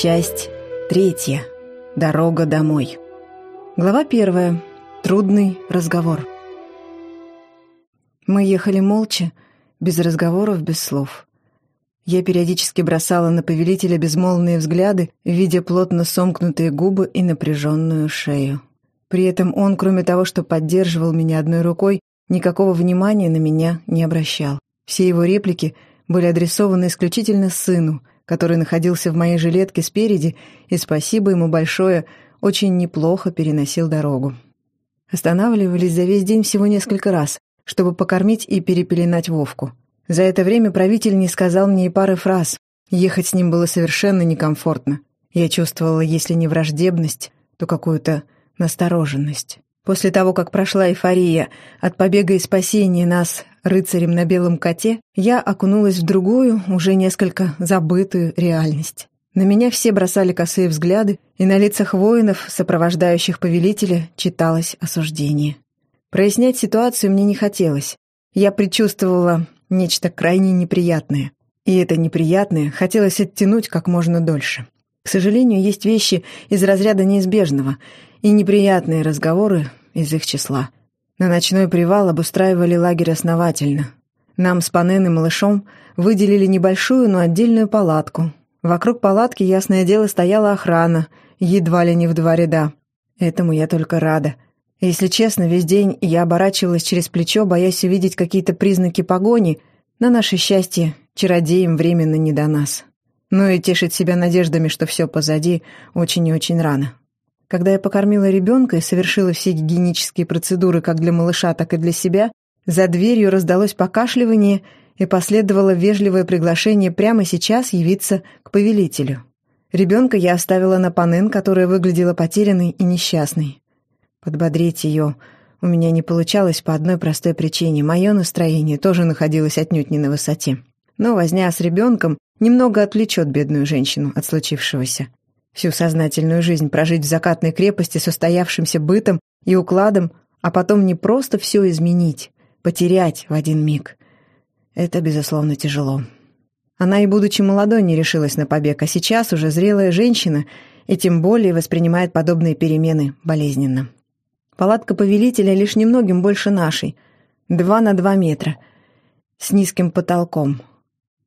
Часть третья. Дорога домой. Глава первая. Трудный разговор. Мы ехали молча, без разговоров, без слов. Я периодически бросала на повелителя безмолвные взгляды, видя плотно сомкнутые губы и напряженную шею. При этом он, кроме того, что поддерживал меня одной рукой, никакого внимания на меня не обращал. Все его реплики были адресованы исключительно сыну — который находился в моей жилетке спереди, и спасибо ему большое, очень неплохо переносил дорогу. Останавливались за весь день всего несколько раз, чтобы покормить и перепеленать Вовку. За это время правитель не сказал мне и пары фраз. Ехать с ним было совершенно некомфортно. Я чувствовала, если не враждебность, то какую-то настороженность. После того, как прошла эйфория от побега и спасения нас рыцарем на белом коте, я окунулась в другую, уже несколько забытую реальность. На меня все бросали косые взгляды, и на лицах воинов, сопровождающих повелителя, читалось осуждение. Прояснять ситуацию мне не хотелось. Я предчувствовала нечто крайне неприятное. И это неприятное хотелось оттянуть как можно дольше. К сожалению, есть вещи из разряда неизбежного, и неприятные разговоры из их числа. На ночной привал обустраивали лагерь основательно. Нам с Панен малышом выделили небольшую, но отдельную палатку. Вокруг палатки, ясное дело, стояла охрана, едва ли не в два ряда. Этому я только рада. Если честно, весь день я оборачивалась через плечо, боясь увидеть какие-то признаки погони. На наше счастье, чародеям временно не до нас. Но и тешить себя надеждами, что все позади, очень и очень рано. Когда я покормила ребенка и совершила все гигиенические процедуры как для малыша, так и для себя, за дверью раздалось покашливание и последовало вежливое приглашение прямо сейчас явиться к повелителю. Ребенка я оставила на панен, которая выглядела потерянной и несчастной. Подбодрить ее у меня не получалось по одной простой причине. Мое настроение тоже находилось отнюдь не на высоте. Но возня с ребенком немного отвлечет бедную женщину от случившегося. Всю сознательную жизнь прожить в закатной крепости с устоявшимся бытом и укладом, а потом не просто все изменить, потерять в один миг. Это, безусловно, тяжело. Она и будучи молодой не решилась на побег, а сейчас уже зрелая женщина и тем более воспринимает подобные перемены болезненно. Палатка повелителя лишь немногим больше нашей, два на два метра, с низким потолком.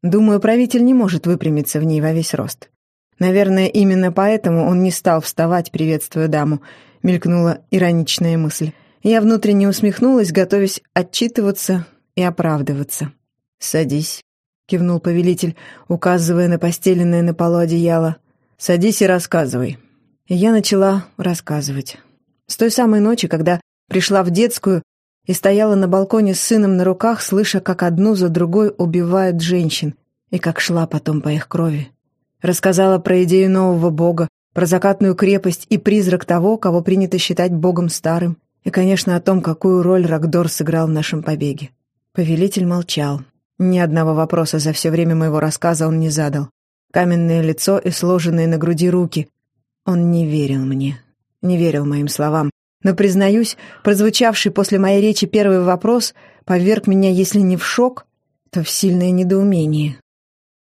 Думаю, правитель не может выпрямиться в ней во весь рост. Наверное, именно поэтому он не стал вставать, приветствуя даму, мелькнула ироничная мысль. Я внутренне усмехнулась, готовясь отчитываться и оправдываться. «Садись», — кивнул повелитель, указывая на постеленное на полу одеяло. «Садись и рассказывай». И я начала рассказывать. С той самой ночи, когда пришла в детскую и стояла на балконе с сыном на руках, слыша, как одну за другой убивают женщин, и как шла потом по их крови. Рассказала про идею нового бога, про закатную крепость и призрак того, кого принято считать богом старым, и, конечно, о том, какую роль Рагдор сыграл в нашем побеге. Повелитель молчал. Ни одного вопроса за все время моего рассказа он не задал. Каменное лицо и сложенные на груди руки. Он не верил мне, не верил моим словам. Но, признаюсь, прозвучавший после моей речи первый вопрос поверг меня, если не в шок, то в сильное недоумение.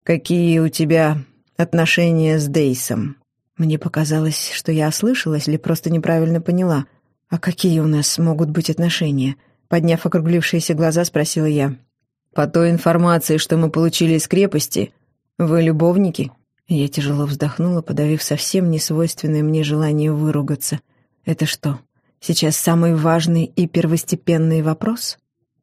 «Какие у тебя отношения с Дейсом. Мне показалось, что я ослышалась или просто неправильно поняла. «А какие у нас могут быть отношения?» Подняв округлившиеся глаза, спросила я. «По той информации, что мы получили из крепости, вы любовники?» Я тяжело вздохнула, подавив совсем несвойственное мне желание выругаться. «Это что, сейчас самый важный и первостепенный вопрос?»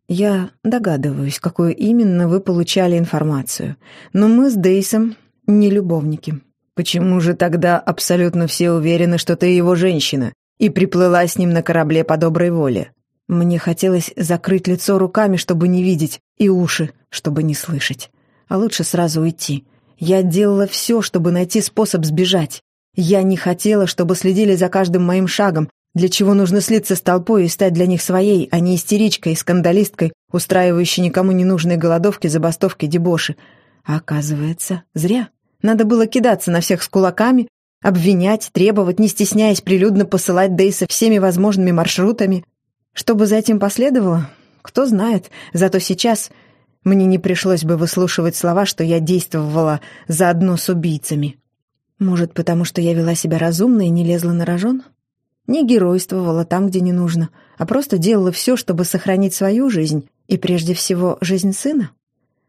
«Я догадываюсь, какую именно вы получали информацию, но мы с Дейсом не любовники. Почему же тогда абсолютно все уверены, что ты его женщина, и приплыла с ним на корабле по доброй воле? Мне хотелось закрыть лицо руками, чтобы не видеть, и уши, чтобы не слышать. А лучше сразу уйти. Я делала все, чтобы найти способ сбежать. Я не хотела, чтобы следили за каждым моим шагом, для чего нужно слиться с толпой и стать для них своей, а не истеричкой скандалисткой, устраивающей никому не нужные голодовки, забастовки, дебоши. А оказывается, зря. Надо было кидаться на всех с кулаками, обвинять, требовать, не стесняясь прилюдно посылать Дейса всеми возможными маршрутами. Что бы за этим последовало, кто знает. Зато сейчас мне не пришлось бы выслушивать слова, что я действовала заодно с убийцами. Может, потому что я вела себя разумно и не лезла на рожон? Не геройствовала там, где не нужно, а просто делала все, чтобы сохранить свою жизнь и, прежде всего, жизнь сына?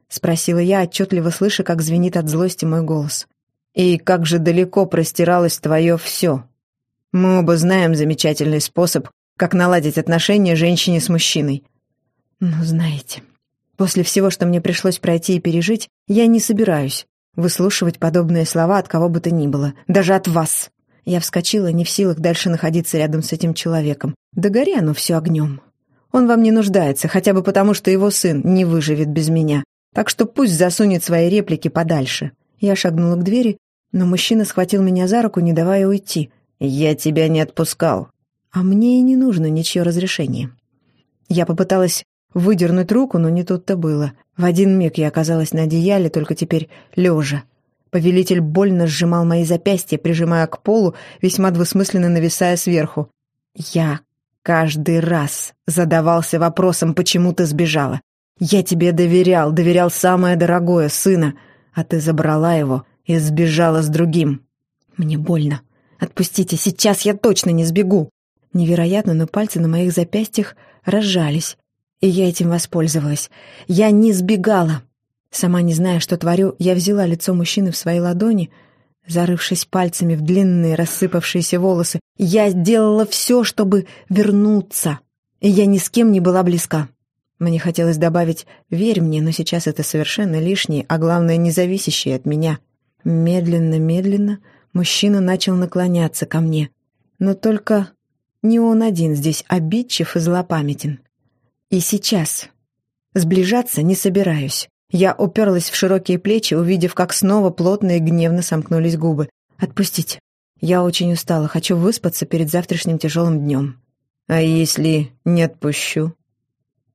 Спросила я, отчетливо слыша, как звенит от злости мой голос. И как же далеко простиралось твое все. Мы оба знаем замечательный способ, как наладить отношения женщине с мужчиной. Ну, знаете, после всего, что мне пришлось пройти и пережить, я не собираюсь выслушивать подобные слова от кого бы то ни было, даже от вас. Я вскочила, не в силах дальше находиться рядом с этим человеком. Да гори оно все огнем. Он вам не нуждается, хотя бы потому, что его сын не выживет без меня. Так что пусть засунет свои реплики подальше. Я шагнула к двери, но мужчина схватил меня за руку, не давая уйти. «Я тебя не отпускал». А мне и не нужно ничье разрешение. Я попыталась выдернуть руку, но не тут-то было. В один миг я оказалась на одеяле, только теперь лежа. Повелитель больно сжимал мои запястья, прижимая к полу, весьма двусмысленно нависая сверху. Я каждый раз задавался вопросом, почему ты сбежала. Я тебе доверял, доверял самое дорогое, сына, а ты забрала его и сбежала с другим. Мне больно. Отпустите, сейчас я точно не сбегу. Невероятно, но пальцы на моих запястьях разжались. И я этим воспользовалась. Я не сбегала. Сама не зная, что творю, я взяла лицо мужчины в свои ладони, зарывшись пальцами в длинные рассыпавшиеся волосы. Я сделала все, чтобы вернуться. И я ни с кем не была близка. Мне хотелось добавить «верь мне», но сейчас это совершенно лишнее, а главное, не зависящее от меня. Медленно-медленно мужчина начал наклоняться ко мне. Но только не он один здесь обидчив и злопамятен. И сейчас. Сближаться не собираюсь. Я уперлась в широкие плечи, увидев, как снова плотно и гневно сомкнулись губы. «Отпустить. Я очень устала, хочу выспаться перед завтрашним тяжелым днем». «А если не отпущу?»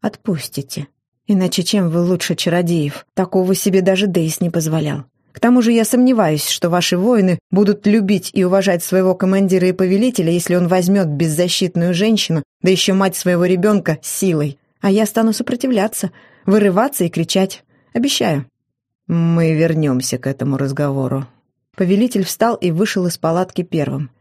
«Отпустите. Иначе чем вы лучше чародеев? Такого себе даже Дейс не позволял. К тому же я сомневаюсь, что ваши воины будут любить и уважать своего командира и повелителя, если он возьмет беззащитную женщину, да еще мать своего ребенка, силой а я стану сопротивляться, вырываться и кричать. Обещаю». «Мы вернемся к этому разговору». Повелитель встал и вышел из палатки первым.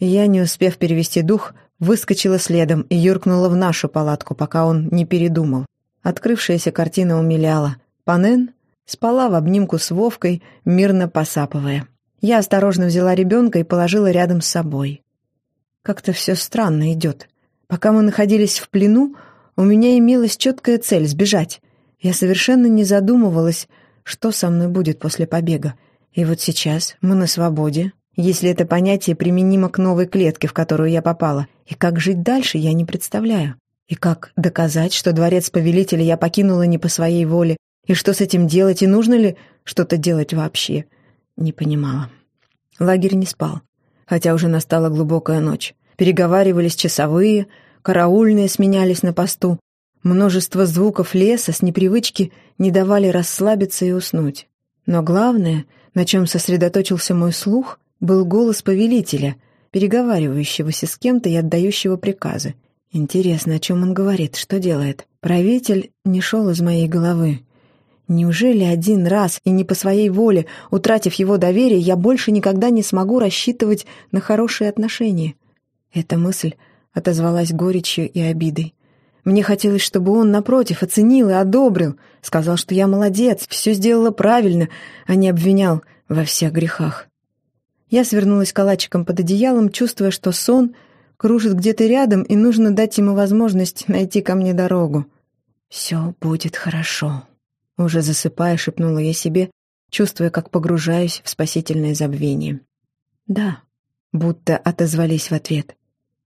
Я, не успев перевести дух, выскочила следом и юркнула в нашу палатку, пока он не передумал. Открывшаяся картина умиляла. Панен спала в обнимку с Вовкой, мирно посапывая. Я осторожно взяла ребенка и положила рядом с собой. Как-то все странно идет. Пока мы находились в плену, у меня имелась четкая цель — сбежать. Я совершенно не задумывалась, что со мной будет после побега. И вот сейчас мы на свободе, если это понятие применимо к новой клетке, в которую я попала. И как жить дальше, я не представляю. И как доказать, что дворец повелителя я покинула не по своей воле, и что с этим делать, и нужно ли что-то делать вообще, не понимала. Лагерь не спал, хотя уже настала глубокая ночь. Переговаривались часовые — караульные сменялись на посту. Множество звуков леса с непривычки не давали расслабиться и уснуть. Но главное, на чем сосредоточился мой слух, был голос повелителя, переговаривающегося с кем-то и отдающего приказы. Интересно, о чем он говорит, что делает? Правитель не шел из моей головы. Неужели один раз и не по своей воле, утратив его доверие, я больше никогда не смогу рассчитывать на хорошие отношения? Эта мысль отозвалась горечью и обидой. Мне хотелось, чтобы он, напротив, оценил и одобрил, сказал, что я молодец, все сделала правильно, а не обвинял во всех грехах. Я свернулась калачиком под одеялом, чувствуя, что сон кружит где-то рядом, и нужно дать ему возможность найти ко мне дорогу. «Все будет хорошо», — уже засыпая, шепнула я себе, чувствуя, как погружаюсь в спасительное забвение. «Да», — будто отозвались в ответ.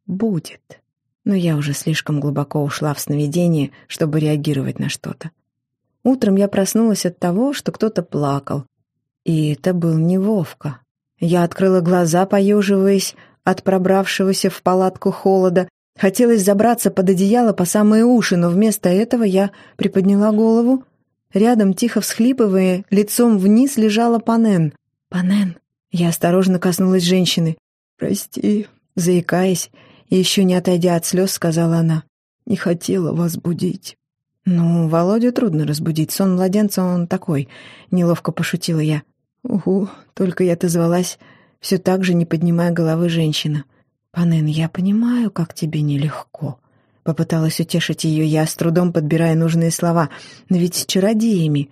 Будет. Но я уже слишком глубоко ушла в сновидение, чтобы реагировать на что-то. Утром я проснулась от того, что кто-то плакал. И это был не Вовка. Я открыла глаза, поеживаясь от пробравшегося в палатку холода. Хотелось забраться под одеяло по самые уши, но вместо этого я приподняла голову. Рядом, тихо всхлипывая, лицом вниз лежала Панен. «Панен!» Я осторожно коснулась женщины. «Прости», заикаясь, и еще не отойдя от слез, сказала она. «Не хотела вас будить». «Ну, Володю трудно разбудить. Сон младенца он такой», — неловко пошутила я. «Угу, только я отозвалась все так же не поднимая головы женщина. «Панен, я понимаю, как тебе нелегко». Попыталась утешить ее я, с трудом подбирая нужные слова. «Но ведь с чародеями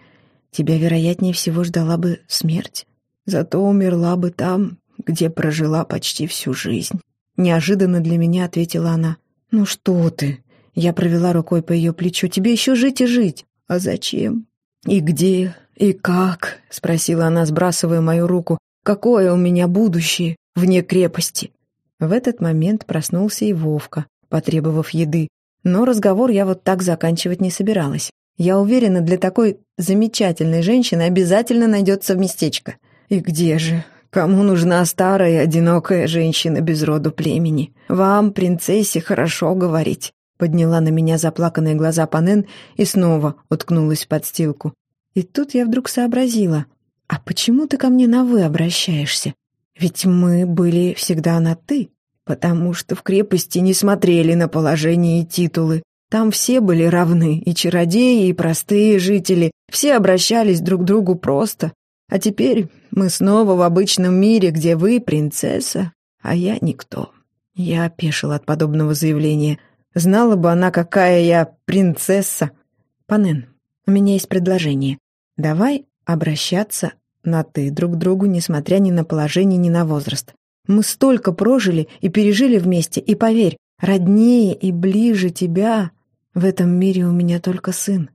тебя, вероятнее всего, ждала бы смерть. Зато умерла бы там, где прожила почти всю жизнь». Неожиданно для меня ответила она. «Ну что ты?» Я провела рукой по ее плечу. «Тебе еще жить и жить». «А зачем? И где? И как?» Спросила она, сбрасывая мою руку. «Какое у меня будущее вне крепости?» В этот момент проснулся и Вовка, потребовав еды. Но разговор я вот так заканчивать не собиралась. Я уверена, для такой замечательной женщины обязательно найдется местечко. И где же? Кому нужна старая, одинокая женщина без роду племени? Вам, принцессе, хорошо говорить. Подняла на меня заплаканные глаза Панен и снова уткнулась в подстилку. И тут я вдруг сообразила. А почему ты ко мне на «вы» обращаешься? Ведь мы были всегда на «ты», потому что в крепости не смотрели на положение и титулы. Там все были равны, и чародеи, и простые жители. Все обращались друг к другу просто. А теперь мы снова в обычном мире, где вы принцесса, а я никто. Я опешила от подобного заявления. Знала бы она, какая я принцесса. Панен, у меня есть предложение. Давай обращаться на «ты» друг к другу, несмотря ни на положение, ни на возраст. Мы столько прожили и пережили вместе, и поверь, роднее и ближе тебя в этом мире у меня только сын.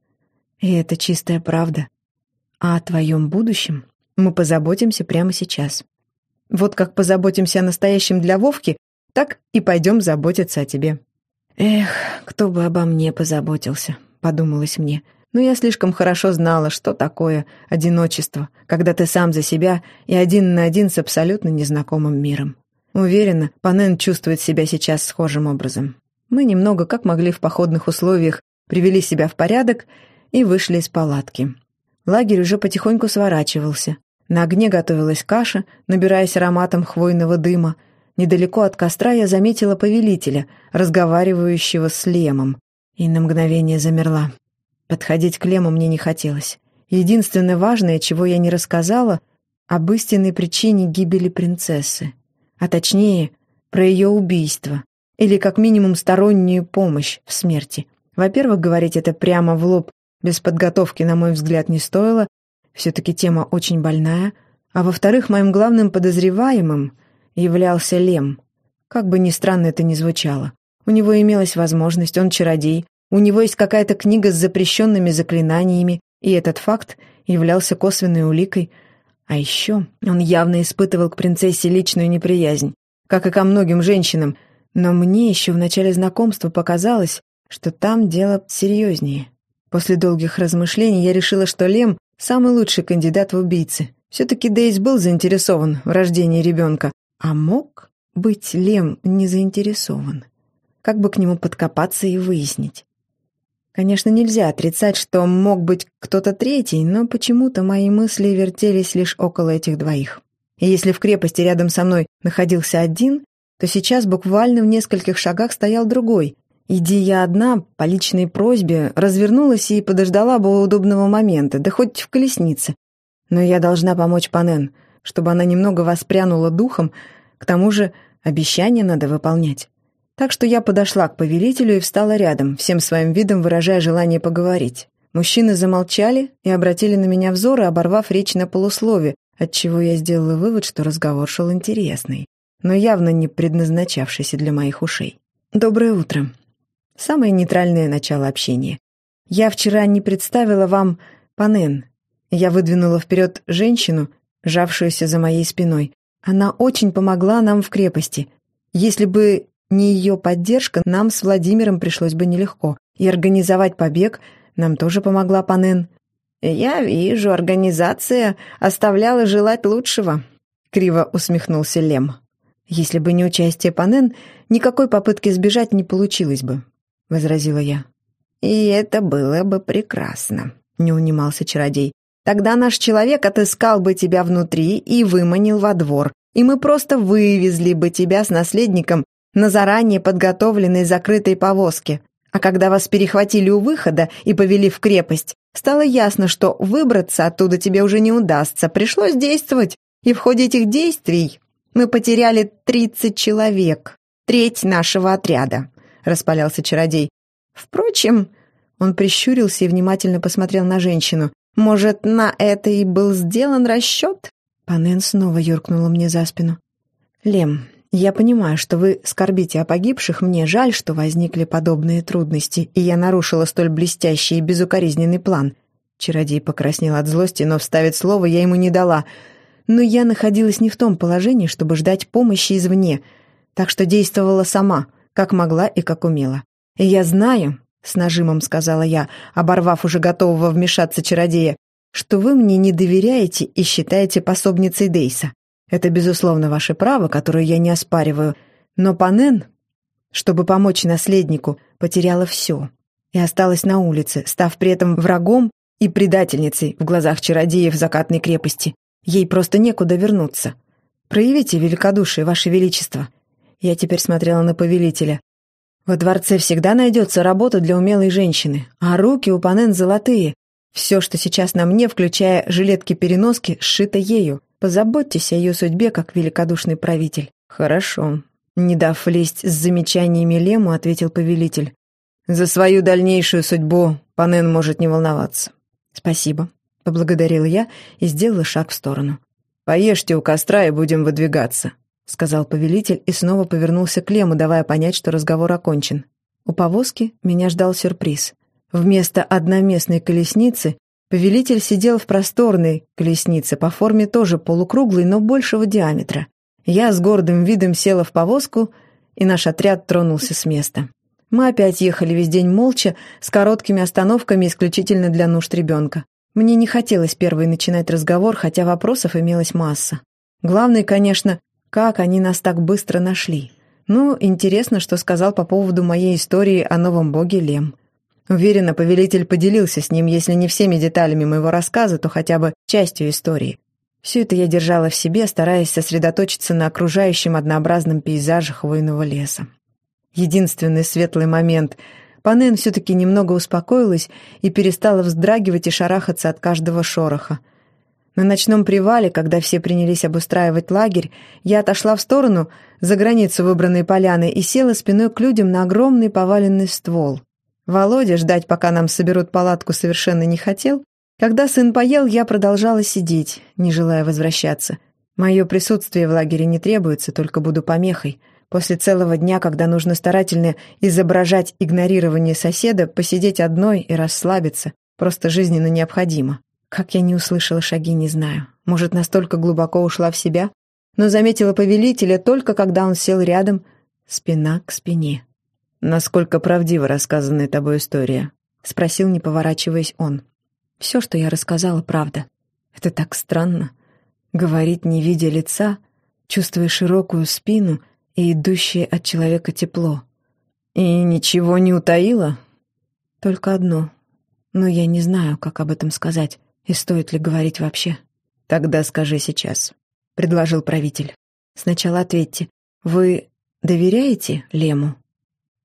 И это чистая правда. А о твоем будущем мы позаботимся прямо сейчас. Вот как позаботимся о настоящем для Вовки, так и пойдем заботиться о тебе. Эх, кто бы обо мне позаботился, подумалось мне. Но я слишком хорошо знала, что такое одиночество, когда ты сам за себя и один на один с абсолютно незнакомым миром. Уверена, Панен чувствует себя сейчас схожим образом. Мы немного, как могли в походных условиях, привели себя в порядок и вышли из палатки. Лагерь уже потихоньку сворачивался. На огне готовилась каша, набираясь ароматом хвойного дыма. Недалеко от костра я заметила повелителя, разговаривающего с Лемом, и на мгновение замерла. Подходить к Лему мне не хотелось. Единственное важное, чего я не рассказала, об истинной причине гибели принцессы. А точнее, про ее убийство. Или как минимум стороннюю помощь в смерти. Во-первых, говорить это прямо в лоб без подготовки, на мой взгляд, не стоило. Все-таки тема очень больная. А во-вторых, моим главным подозреваемым являлся Лем. Как бы ни странно это ни звучало. У него имелась возможность, он чародей, у него есть какая-то книга с запрещенными заклинаниями, и этот факт являлся косвенной уликой. А еще он явно испытывал к принцессе личную неприязнь, как и ко многим женщинам, но мне еще в начале знакомства показалось, что там дело серьезнее. После долгих размышлений я решила, что Лем — самый лучший кандидат в убийцы. Все-таки Дейс был заинтересован в рождении ребенка, а мог быть Лем не заинтересован. Как бы к нему подкопаться и выяснить? Конечно, нельзя отрицать, что мог быть кто-то третий, но почему-то мои мысли вертелись лишь около этих двоих. И если в крепости рядом со мной находился один, то сейчас буквально в нескольких шагах стоял другой. Иди я одна, по личной просьбе, развернулась и подождала бы удобного момента, да хоть в колеснице. Но я должна помочь Панен, чтобы она немного воспрянула духом, к тому же обещание надо выполнять. Так что я подошла к повелителю и встала рядом, всем своим видом выражая желание поговорить. Мужчины замолчали и обратили на меня взоры, оборвав речь на полуслове, отчего я сделала вывод, что разговор шел интересный, но явно не предназначавшийся для моих ушей. «Доброе утро». Самое нейтральное начало общения. «Я вчера не представила вам Панен». Я выдвинула вперед женщину, жавшуюся за моей спиной. Она очень помогла нам в крепости. Если бы не ее поддержка нам с Владимиром пришлось бы нелегко, и организовать побег нам тоже помогла Панен. «Я вижу, организация оставляла желать лучшего», — криво усмехнулся Лем. «Если бы не участие Панен, никакой попытки сбежать не получилось бы», — возразила я. «И это было бы прекрасно», — не унимался чародей. «Тогда наш человек отыскал бы тебя внутри и выманил во двор, и мы просто вывезли бы тебя с наследником на заранее подготовленной закрытой повозке. А когда вас перехватили у выхода и повели в крепость, стало ясно, что выбраться оттуда тебе уже не удастся. Пришлось действовать, и в ходе этих действий Мы потеряли тридцать человек, треть нашего отряда», — распалялся чародей. «Впрочем...» — он прищурился и внимательно посмотрел на женщину. «Может, на это и был сделан расчет?» Панен снова юркнула мне за спину. «Лем, я понимаю, что вы скорбите о погибших, мне жаль, что возникли подобные трудности, и я нарушила столь блестящий и безукоризненный план». Чародей покраснел от злости, но вставить слово я ему не дала. Но я находилась не в том положении, чтобы ждать помощи извне, так что действовала сама, как могла и как умела. Я знаю, — с нажимом сказала я, оборвав уже готового вмешаться чародея, что вы мне не доверяете и считаете пособницей Дейса. Это, безусловно, ваше право, которое я не оспариваю. Но Панен, чтобы помочь наследнику, потеряла все и осталась на улице, став при этом врагом и предательницей в глазах чародеев закатной крепости. Ей просто некуда вернуться. Проявите великодушие, ваше величество. Я теперь смотрела на повелителя. Во дворце всегда найдется работа для умелой женщины, а руки у Панен золотые. Все, что сейчас на мне, включая жилетки-переноски, сшито ею. Позаботьтесь о ее судьбе, как великодушный правитель». «Хорошо», — не дав влезть с замечаниями Лему, ответил повелитель. «За свою дальнейшую судьбу Панен может не волноваться». «Спасибо», — поблагодарила я и сделала шаг в сторону. «Поешьте у костра и будем выдвигаться», — сказал повелитель и снова повернулся к Лему, давая понять, что разговор окончен. У повозки меня ждал сюрприз. Вместо одноместной колесницы Повелитель сидел в просторной колеснице, по форме тоже полукруглой, но большего диаметра. Я с гордым видом села в повозку, и наш отряд тронулся с места. Мы опять ехали весь день молча, с короткими остановками исключительно для нужд ребенка. Мне не хотелось первой начинать разговор, хотя вопросов имелась масса. Главное, конечно, как они нас так быстро нашли. Ну, интересно, что сказал по поводу моей истории о новом боге Лем. Уверена, повелитель поделился с ним, если не всеми деталями моего рассказа, то хотя бы частью истории. Все это я держала в себе, стараясь сосредоточиться на окружающем однообразном пейзаже хвойного леса. Единственный светлый момент — Панен все-таки немного успокоилась и перестала вздрагивать и шарахаться от каждого шороха. На ночном привале, когда все принялись обустраивать лагерь, я отошла в сторону, за границу выбранной поляны, и села спиной к людям на огромный поваленный ствол. Володя ждать, пока нам соберут палатку, совершенно не хотел. Когда сын поел, я продолжала сидеть, не желая возвращаться. Мое присутствие в лагере не требуется, только буду помехой. После целого дня, когда нужно старательно изображать игнорирование соседа, посидеть одной и расслабиться, просто жизненно необходимо. Как я не услышала шаги, не знаю. Может, настолько глубоко ушла в себя? Но заметила повелителя только когда он сел рядом, спина к спине. «Насколько правдива рассказанная тобой история?» — спросил, не поворачиваясь он. «Все, что я рассказала, правда. Это так странно. Говорить, не видя лица, чувствуя широкую спину и идущее от человека тепло. И ничего не утаила?» «Только одно. Но я не знаю, как об этом сказать, и стоит ли говорить вообще». «Тогда скажи сейчас», — предложил правитель. «Сначала ответьте, вы доверяете Лему?»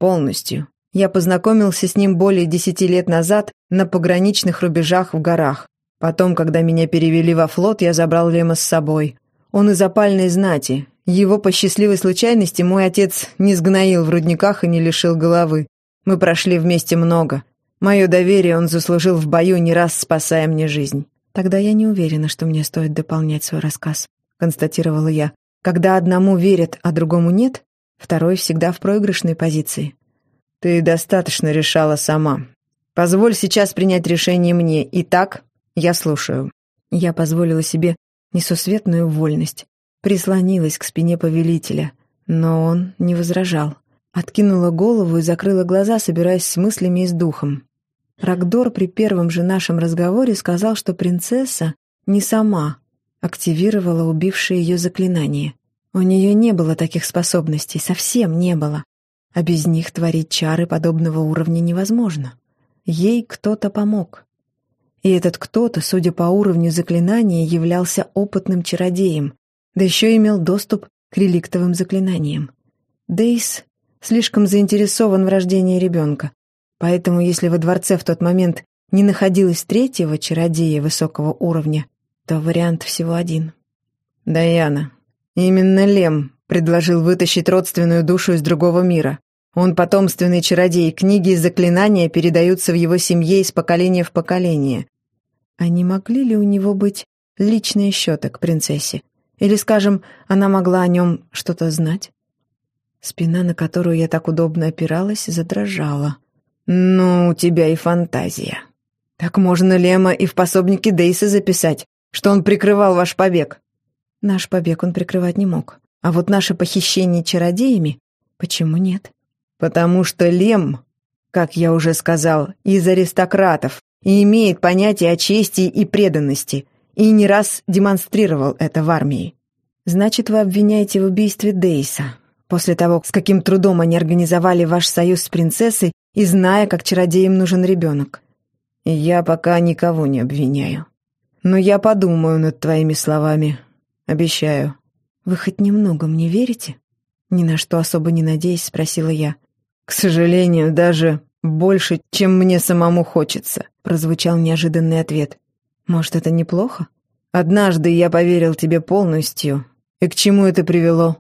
Полностью. Я познакомился с ним более десяти лет назад на пограничных рубежах в горах. Потом, когда меня перевели во флот, я забрал Лема с собой. Он из опальной знати. Его по счастливой случайности мой отец не сгноил в рудниках и не лишил головы. Мы прошли вместе много. Мое доверие он заслужил в бою, не раз спасая мне жизнь. Тогда я не уверена, что мне стоит дополнять свой рассказ, констатировала я. Когда одному верят, а другому нет, Второй всегда в проигрышной позиции. Ты достаточно решала сама. Позволь сейчас принять решение мне. Итак, я слушаю. Я позволила себе несусветную вольность. Прислонилась к спине повелителя, но он не возражал. Откинула голову и закрыла глаза, собираясь с мыслями и с духом. Рагдор при первом же нашем разговоре сказал, что принцесса не сама активировала убившее ее заклинание. У нее не было таких способностей, совсем не было. А без них творить чары подобного уровня невозможно. Ей кто-то помог. И этот кто-то, судя по уровню заклинания, являлся опытным чародеем, да еще имел доступ к реликтовым заклинаниям. Дейс слишком заинтересован в рождении ребенка, поэтому если во дворце в тот момент не находилось третьего чародея высокого уровня, то вариант всего один. «Даяна, Именно Лем предложил вытащить родственную душу из другого мира. Он потомственный чародей, книги и заклинания передаются в его семье из поколения в поколение. А не могли ли у него быть личные счеты к принцессе? Или, скажем, она могла о нем что-то знать? Спина, на которую я так удобно опиралась, задрожала. «Ну, у тебя и фантазия. Так можно Лема и в пособнике Дейса записать, что он прикрывал ваш побег». Наш побег он прикрывать не мог. А вот наше похищение чародеями, почему нет? Потому что Лем, как я уже сказал, из аристократов и имеет понятие о чести и преданности, и не раз демонстрировал это в армии. Значит, вы обвиняете в убийстве Дейса, после того, с каким трудом они организовали ваш союз с принцессой и зная, как чародеям нужен ребенок. Я пока никого не обвиняю. Но я подумаю над твоими словами. Обещаю. Вы хоть немного мне верите? Ни на что особо не надеясь, спросила я. К сожалению, даже больше, чем мне самому хочется, прозвучал неожиданный ответ. Может, это неплохо? Однажды я поверил тебе полностью. И к чему это привело?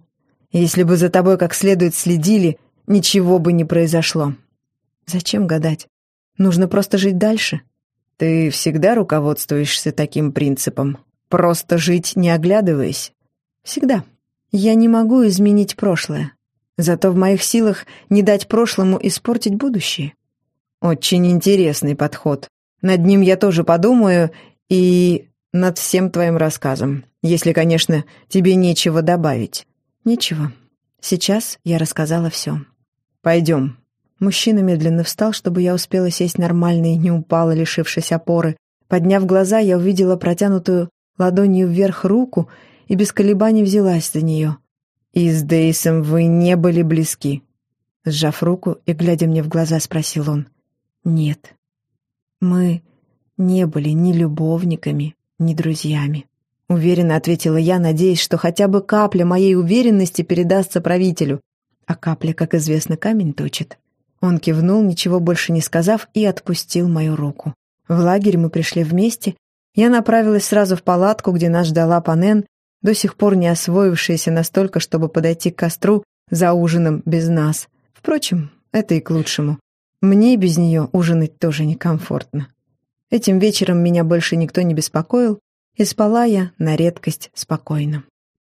Если бы за тобой как следует следили, ничего бы не произошло. Зачем гадать? Нужно просто жить дальше. Ты всегда руководствуешься таким принципом? Просто жить, не оглядываясь? Всегда. Я не могу изменить прошлое. Зато в моих силах не дать прошлому испортить будущее. Очень интересный подход. Над ним я тоже подумаю и над всем твоим рассказом. Если, конечно, тебе нечего добавить. Ничего. Сейчас я рассказала все. Пойдем. Мужчина медленно встал, чтобы я успела сесть нормально и не упала, лишившись опоры. Подняв глаза, я увидела протянутую ладонью вверх руку и без колебаний взялась за нее. «И с Дейсом вы не были близки?» Сжав руку и глядя мне в глаза, спросил он. «Нет. Мы не были ни любовниками, ни друзьями». Уверенно ответила я, надеясь, что хотя бы капля моей уверенности передастся правителю. А капля, как известно, камень точит. Он кивнул, ничего больше не сказав, и отпустил мою руку. В лагерь мы пришли вместе. Я направилась сразу в палатку, где нас ждала Панен, до сих пор не освоившаяся настолько, чтобы подойти к костру за ужином без нас. Впрочем, это и к лучшему. Мне без нее ужинать тоже некомфортно. Этим вечером меня больше никто не беспокоил, и спала я на редкость спокойно.